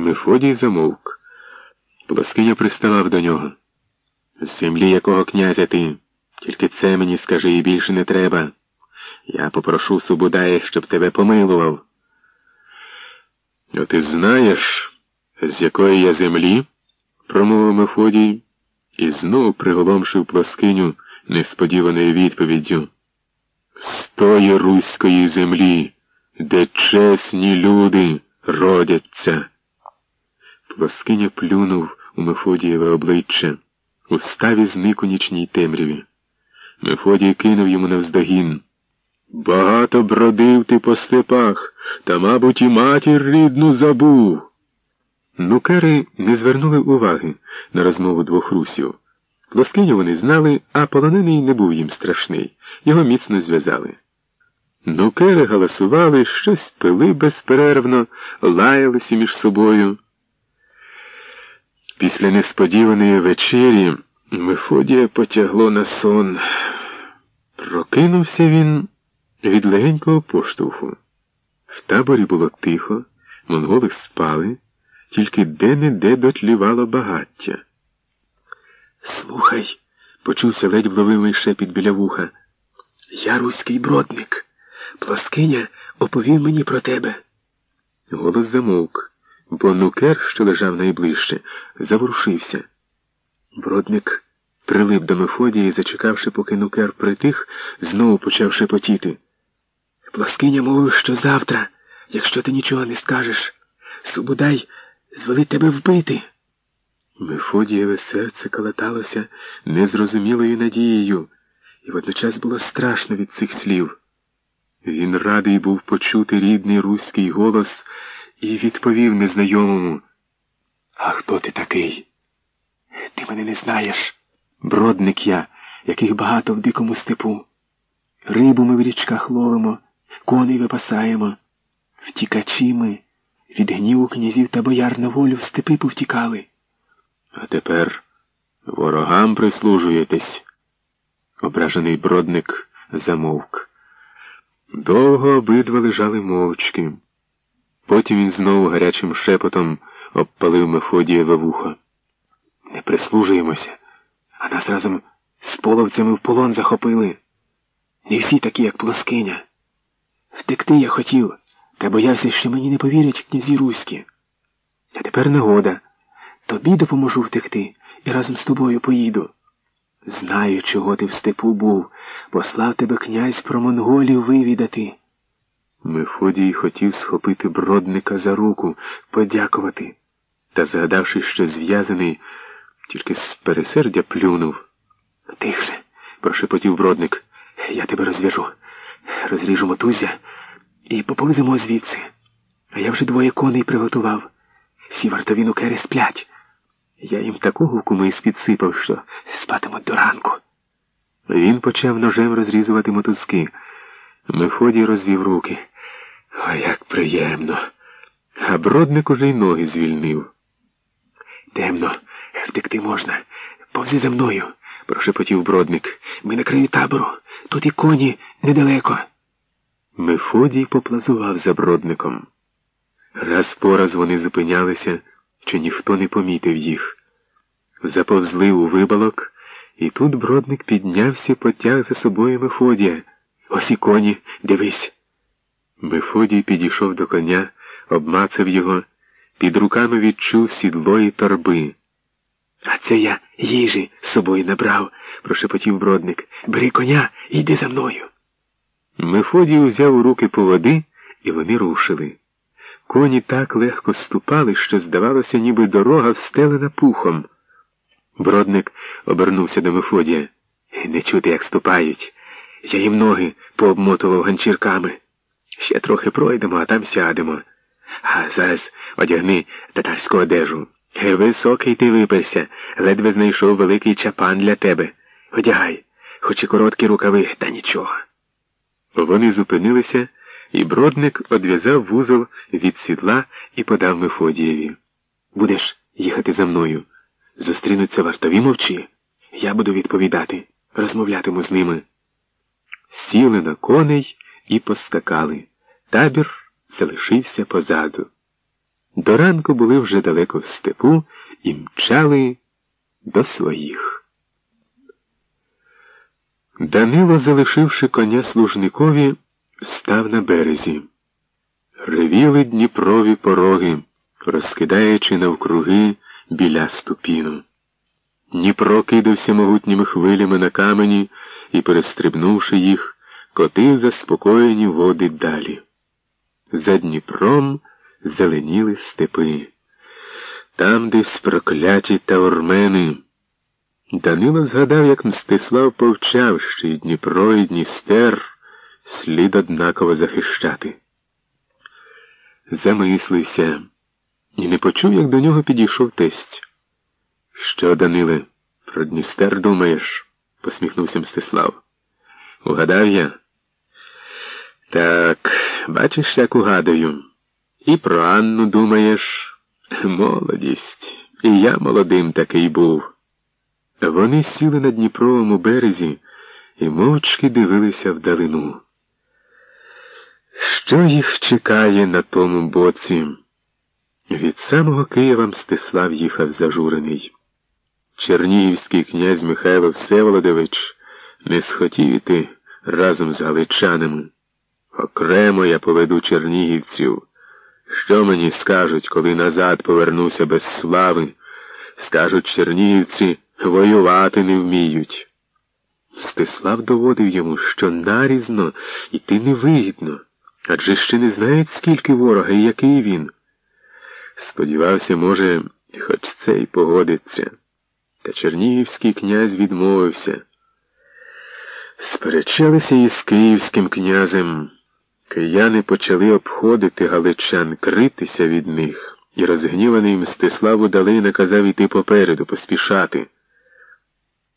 Мефодій замовк. Плоскиня приставав до нього. З землі якого князя ти? Тільки це мені скажи і більше не треба. Я попрошу Субудая, щоб тебе помилував. А ти знаєш, з якої я землі? промовив Мефодій і знову приголомшив плоскиню несподіваною відповіддю. З тої руської землі, де чесні люди родяться. Плоскиня плюнув у Мефодієве обличчя. У ставі зник у нічній темряві. Мефодій кинув йому навздогін. Багато бродив ти по степах, та, мабуть, і матір рідну забув. Нукери не звернули уваги на розмову двох русів. Плоскиню вони знали, а полонений не був їм страшний. Його міцно зв'язали. Нукери галасували, щось пили безперервно, лаялися між собою. Після несподіваної вечері Мефодія потягло на сон. Прокинувся він від легенького поштовху. В таборі було тихо, монголи спали, тільки де-не-де дотлівало багаття. Слухай, почувся ледь вловимий шепіт біля вуха. Я руський бродник. Плоскиня оповів мені про тебе. Голос замовк, бо нукер, що лежав найближче, заворушився. Бродник прилип до Мефодія і, зачекавши, поки нукер притих, знову почав шепотіти. Плоскиня мовив, що завтра, якщо ти нічого не скажеш, Субудай звелить тебе вбити. Мефодієве серце калаталося незрозумілою надією, і водночас було страшно від цих слів. Він радий був почути рідний руський голос і відповів незнайомому. А хто ти такий? Ти мене не знаєш. Бродник я, яких багато в дикому степу. Рибу ми в річках ловимо, коней випасаємо. Втікачі ми від гніву князів та бояр на волю в степи повтікали. А тепер ворогам прислужуєтесь. Ображений бродник замовк. Довго обидва лежали мовчки. Потім він знову гарячим шепотом обпалив Мефодієве вухо. Не прислужуємося, а нас разом з половцями в полон захопили. Не всі такі, як плоскиня. Втекти я хотів, та боявся, що мені не повірять князі руські. А тепер негода. Тобі допоможу втекти і разом з тобою поїду. Знаю, чого ти в степу був, послав тебе князь про монголів вивідати. Мефодій хотів схопити бродника за руку, подякувати, та, згадавши, що зв'язаний, тільки з пересердя плюнув. Тихше, прошепотів бродник, я тебе розв'яжу, розріжу мотузя і поповземо звідси. А я вже двоє коней приготував. Всі вартові нукери сплять. Я їм такого в кумис підсипав, що спатимуть до ранку. Він почав ножем розрізувати мотузки. Мефодій розвів руки. О, як приємно. А бродник уже й ноги звільнив. Темно, втекти можна. Повзи за мною, прошепотів бродник. Ми на краю табору. Тут і коні недалеко. Мефодій поплазував за бродником. Раз по раз вони зупинялися чи ніхто не помітив їх. Заповзли у вибалок, і тут бродник піднявся потяг за собою Мефодія. Ось і коні, дивись. Мефодій підійшов до коня, обмацав його, під руками відчув сідло і торби. А це я їжі з собою набрав, прошепотів бродник. Бери коня і йди за мною. Мефодій узяв у руки по води, і вони рушили. Коні так легко ступали, що, здавалося, ніби дорога встелена пухом. Бродник обернувся до Мефодія. Не чути, як ступають. Я їм ноги пообмотував ганчірками. Ще трохи пройдемо, а там сядемо. А зараз одягни татарську одежу. Високий ти виперся, ледве знайшов великий чапан для тебе. Одягай, хоч і короткі рукави, та нічого. Вони зупинилися і бродник одв'язав вузол від сідла і подав Мефодієві. Будеш їхати за мною. Зустрінуться вартові мовчі. Я буду відповідати, розмовлятиму з ними. Сіли на коней і поскакали. Табір залишився позаду. До ранку були вже далеко в степу і мчали до своїх. Данило, залишивши коня служникові, став на березі. Ревіли Дніпрові пороги, розкидаючи навкруги біля ступіну. Дніпро кидався могутніми хвилями на камені і, перестрибнувши їх, котив заспокоєні води далі. За Дніпром зеленіли степи. Там десь прокляті таурмени. Данило згадав, як Мстислав повчав, що й Дніпро, і Дністер слід однаково захищати. Замислився і не почув, як до нього підійшов тесть. Що, Даниле, про Дністер думаєш? посміхнувся Мстислав. Угадав я? Так, бачиш, як угадую. І про Анну думаєш, молодість, і я молодим такий був. Вони сіли на Дніпровому березі і мовчки дивилися вдалину. Що їх чекає на тому боці? Від самого Києва Мстислав їхав зажурений. Чернігівський князь Михайло Всеволодович не схотів іти разом з галичанами. Окремо я поведу чернігівців. Що мені скажуть, коли назад повернуся без слави? Скажуть чернігівці, воювати не вміють. Стислав доводив йому, що нарізно йти невигідно, адже ще не знають, скільки ворога і який він. Сподівався, може, хоч це й погодиться. Та Чернігівський князь відмовився. Сперечалися із київським князем. Кияни почали обходити галичан, критися від них, і розгніваний Мстиславу Далий наказав іти попереду, поспішати.